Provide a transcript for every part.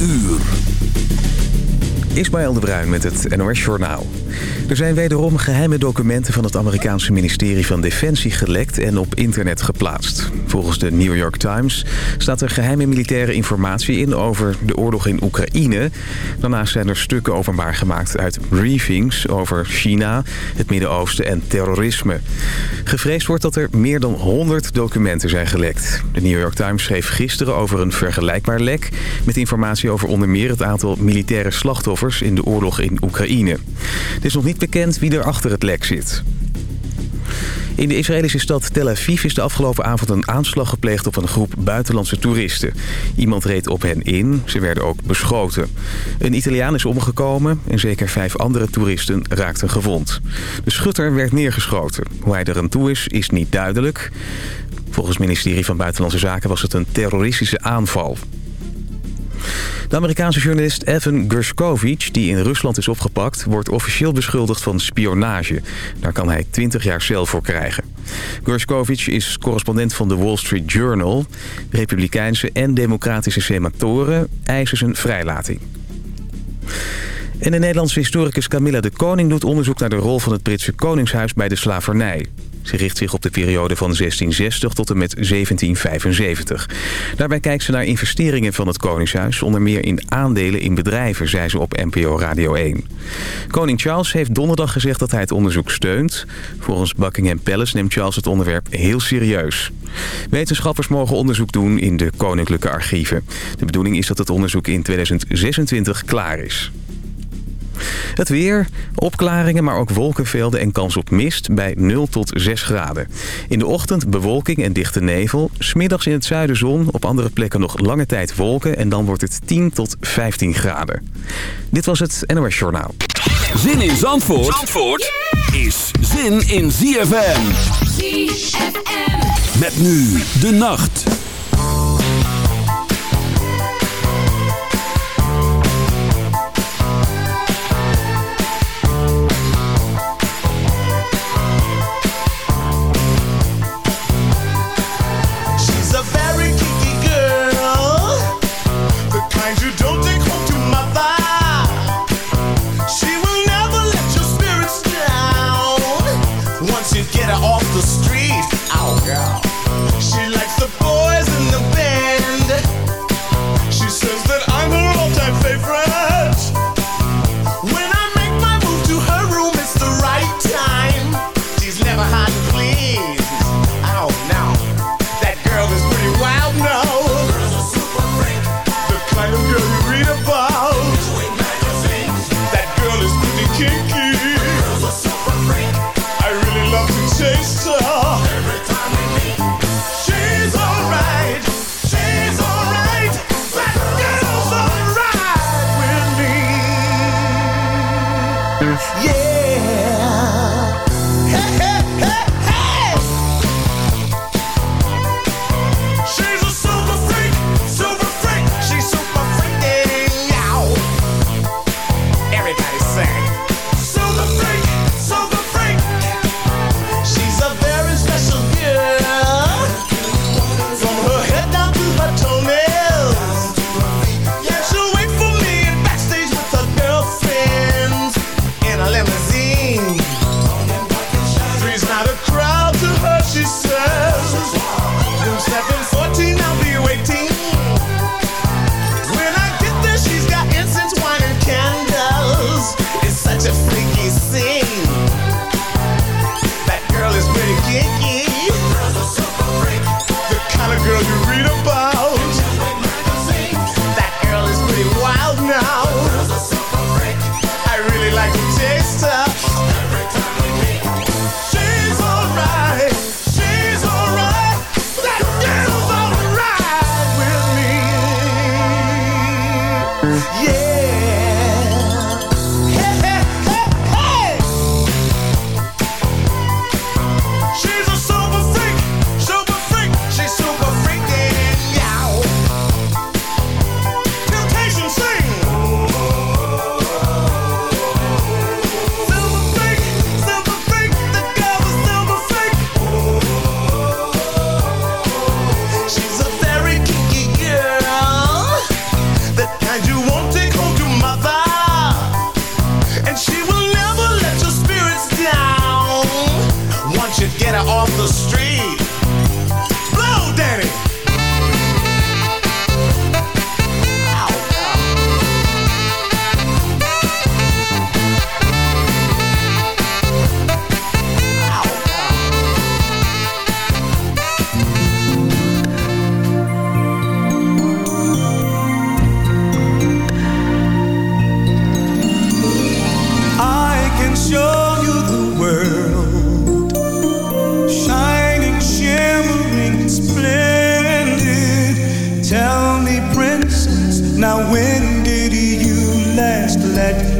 uur. Ismaël de Bruin met het NOS Journaal. Er zijn wederom geheime documenten van het Amerikaanse ministerie van Defensie gelekt en op internet geplaatst. Volgens de New York Times staat er geheime militaire informatie in over de oorlog in Oekraïne. Daarnaast zijn er stukken openbaar gemaakt uit briefings over China, het Midden-Oosten en terrorisme. Gevreesd wordt dat er meer dan 100 documenten zijn gelekt. De New York Times schreef gisteren over een vergelijkbaar lek... met informatie over onder meer het aantal militaire slachtoffers in de oorlog in Oekraïne. Het is nog niet bekend wie er achter het lek zit. In de Israëlische stad Tel Aviv is de afgelopen avond een aanslag gepleegd op een groep buitenlandse toeristen. Iemand reed op hen in, ze werden ook beschoten. Een Italiaan is omgekomen en zeker vijf andere toeristen raakten gewond. De schutter werd neergeschoten. Hoe hij er aan toe is, is niet duidelijk. Volgens het ministerie van Buitenlandse Zaken was het een terroristische aanval. De Amerikaanse journalist Evan Gershkovich, die in Rusland is opgepakt... wordt officieel beschuldigd van spionage. Daar kan hij 20 jaar cel voor krijgen. Gershkovich is correspondent van de Wall Street Journal. Republikeinse en democratische senatoren eisen zijn vrijlating. En de Nederlandse historicus Camilla de Koning doet onderzoek naar de rol van het Britse Koningshuis bij de slavernij. Ze richt zich op de periode van 1660 tot en met 1775. Daarbij kijkt ze naar investeringen van het Koningshuis... onder meer in aandelen in bedrijven, zei ze op NPO Radio 1. Koning Charles heeft donderdag gezegd dat hij het onderzoek steunt. Volgens Buckingham Palace neemt Charles het onderwerp heel serieus. Wetenschappers mogen onderzoek doen in de koninklijke archieven. De bedoeling is dat het onderzoek in 2026 klaar is. Het weer, opklaringen, maar ook wolkenvelden en kans op mist bij 0 tot 6 graden. In de ochtend bewolking en dichte nevel. Smiddags in het zuiden zon, op andere plekken nog lange tijd wolken... en dan wordt het 10 tot 15 graden. Dit was het NOS Journaal. Zin in Zandvoort, Zandvoort is zin in ZFM. ZFM. Met nu de nacht.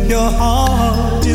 All heart the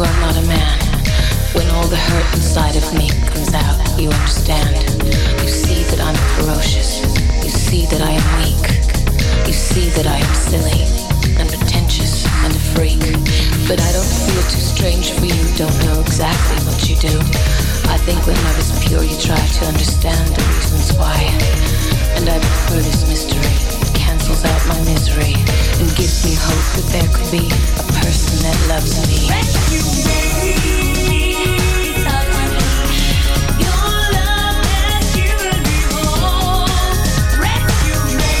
you, I'm not a man. When all the hurt inside of me comes out, you understand. You see that I'm ferocious. You see that I am weak. You see that I am silly and pretentious and a freak. But I don't feel too strange for you. Don't know exactly what you do. I think when love is pure, you try to understand the reasons why. And I prefer this mystery. Cancels out my misery and gives me hope that there could be a person that loves me. You're not rescuing me all Rescue me.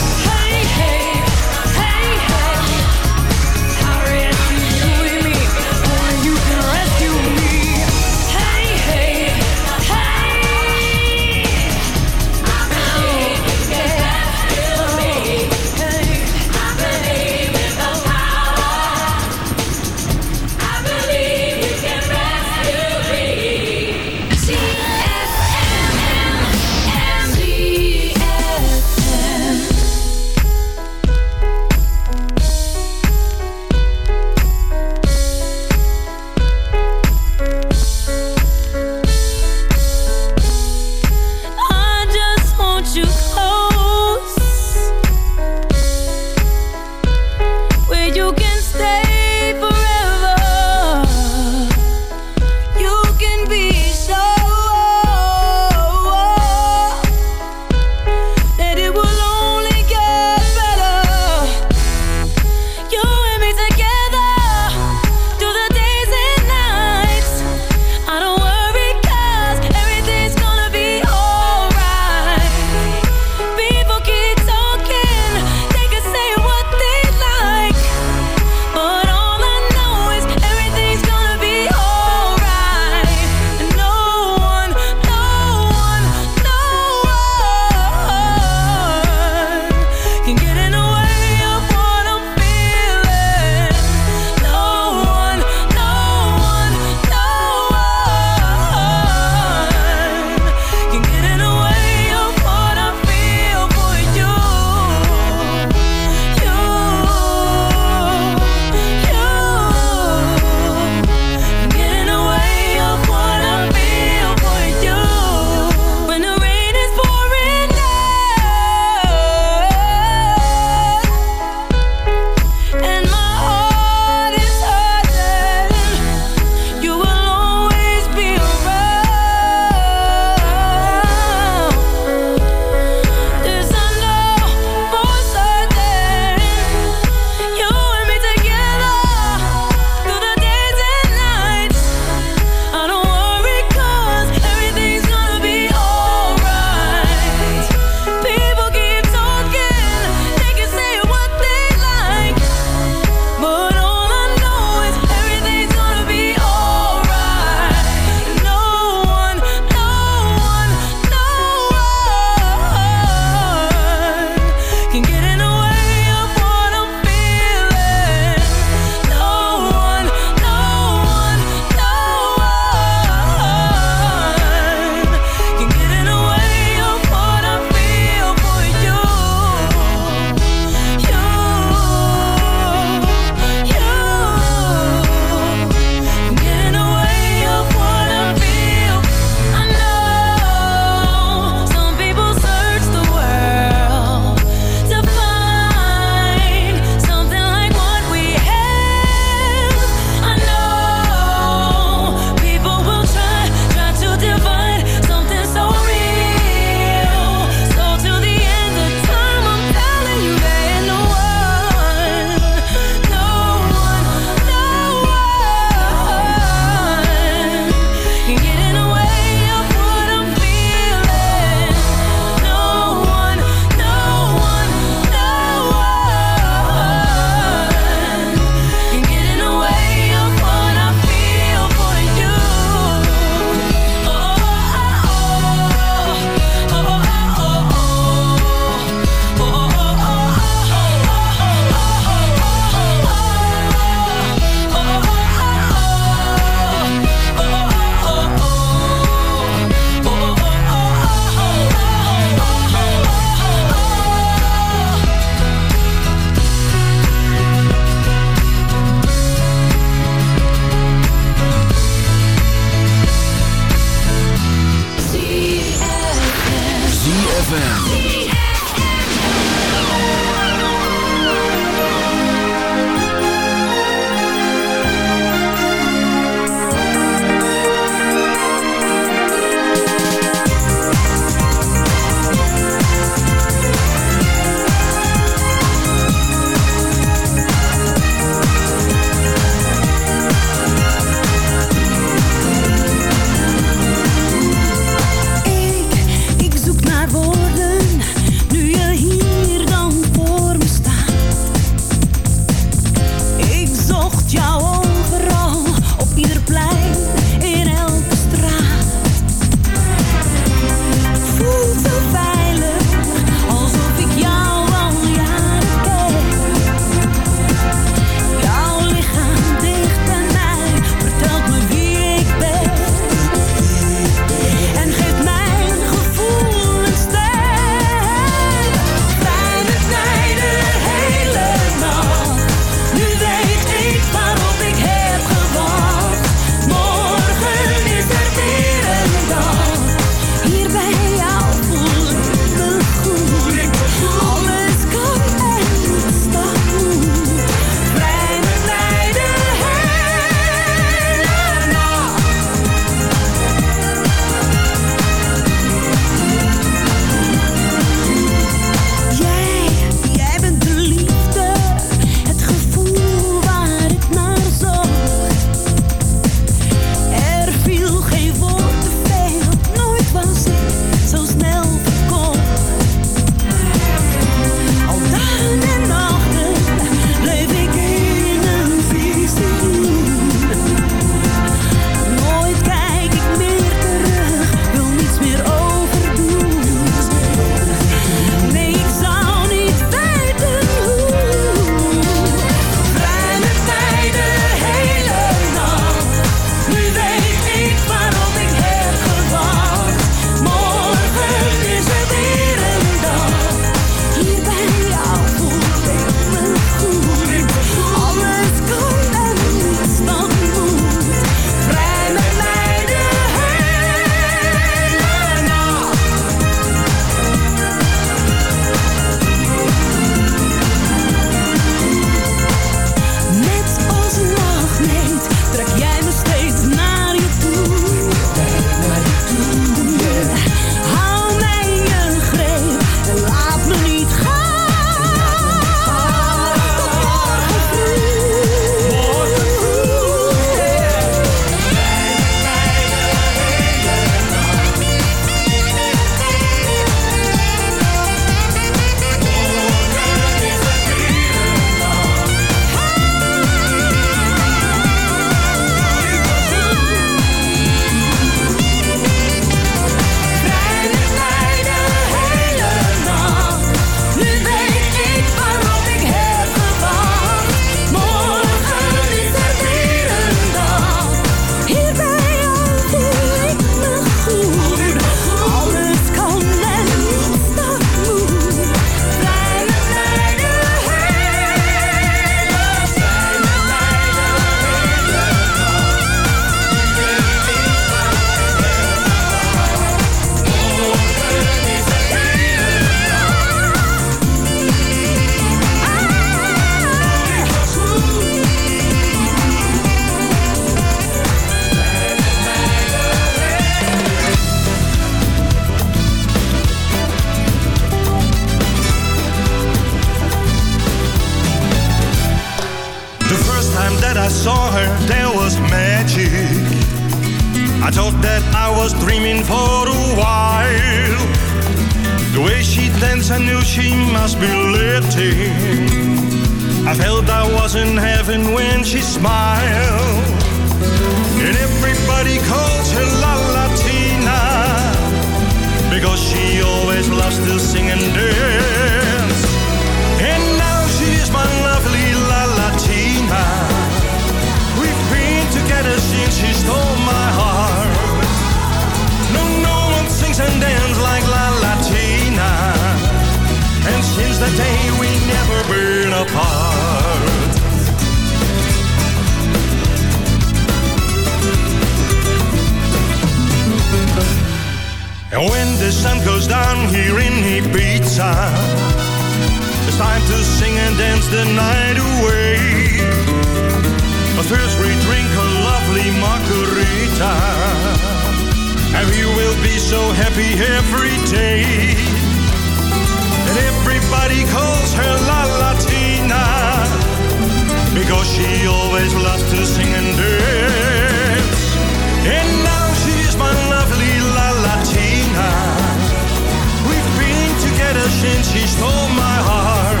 since she stole my heart.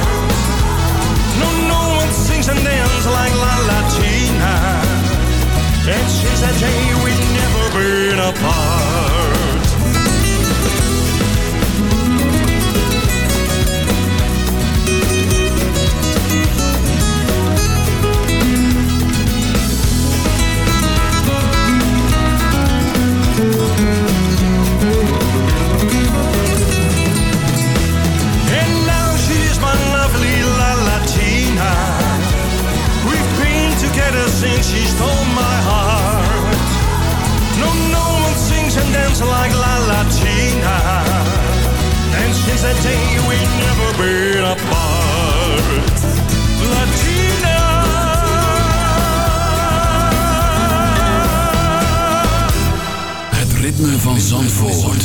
No, no one sings and dances like La Latina. And she said, hey, we've never been apart. Say we never been apart. Latina. Het ritme van Zandvoort.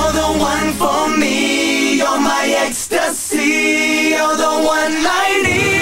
You're the one for me. You're my ecstasy. You're the one I need.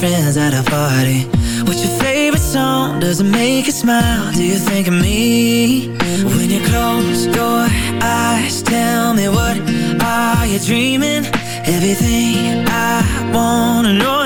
friends at a party What's your favorite song? Does it make you smile? Do you think of me? When you close your eyes Tell me what are you dreaming? Everything I wanna know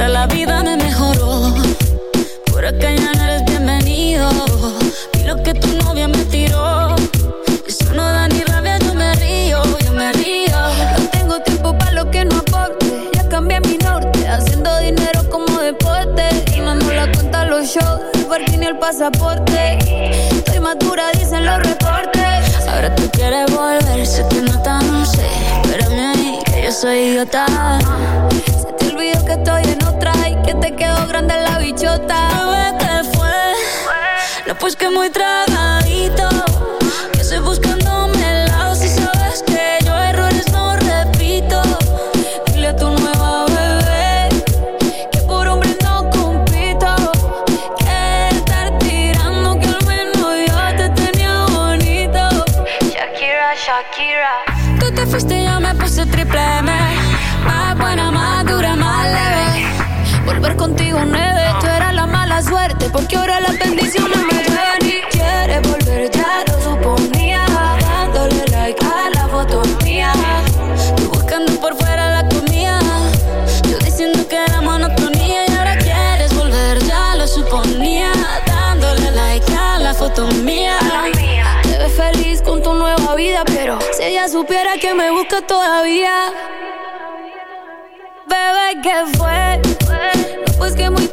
hasta la vida me mejoró. Por acá ya no eres bienvenido. Vi lo que tu novia me tiró. Eso no da ni rabia, yo me río, yo me río. No tengo tiempo para lo que no aporte. Ya cambié mi norte, haciendo dinero como deporte. Y no nos la cuenta los shows, el parking ni el pasaporte. Estoy madura, dicen los reportes. Ahora tú quieres volver, se te nota, no sé. Espérame ahí, que yo soy idiota. Se te olvidó que estoy en que te quedó grande la bichota. ¿Qué fue? No, pues que muy tragada. supiera que me busca todavía. Bebé, ¿qué fue? Pues que muy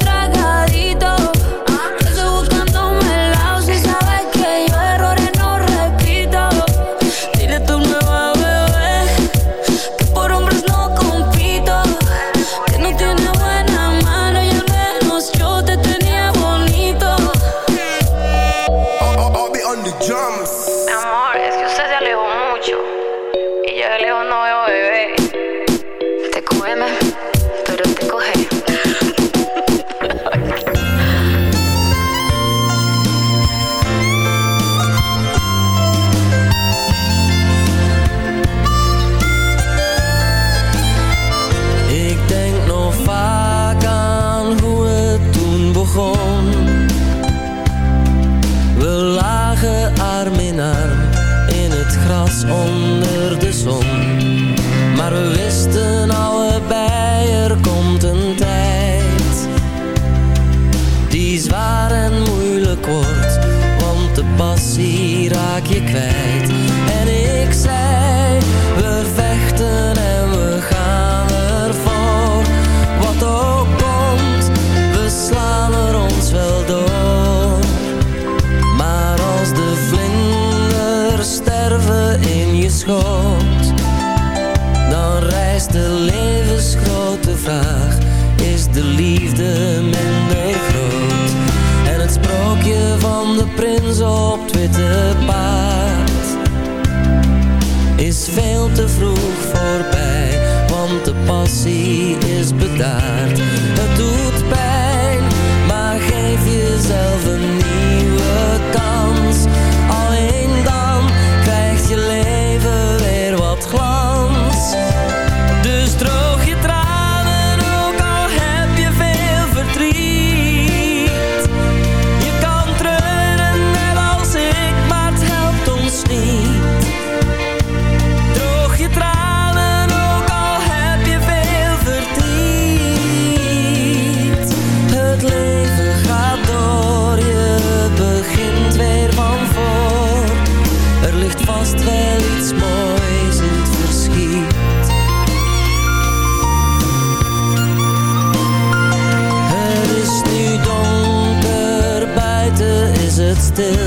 is